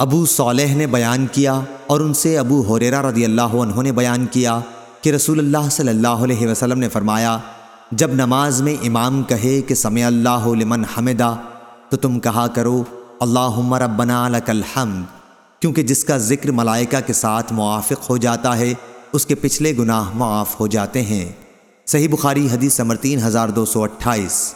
ابو صالح نے بیان کیا اور ان سے ابو حریرہ رضی اللہ عنہ نے بیان کیا کہ رسول اللہ صلی اللہ علیہ وسلم نے فرمایا، جب نماز میں امام کہے کہ سمع اللہ لمن حمدہ، تو تم کہا کرو، اللہم ربنا لک الحمد، کیونکہ جس کا ذکر ملائکہ کے ساتھ موافق ہو جاتا ہے، اس کے پچھلے گناہ معاف ہو جاتے ہیں۔ صحیح بخاری حدیث نمبر تین ہزار دو سو اٹھائیس۔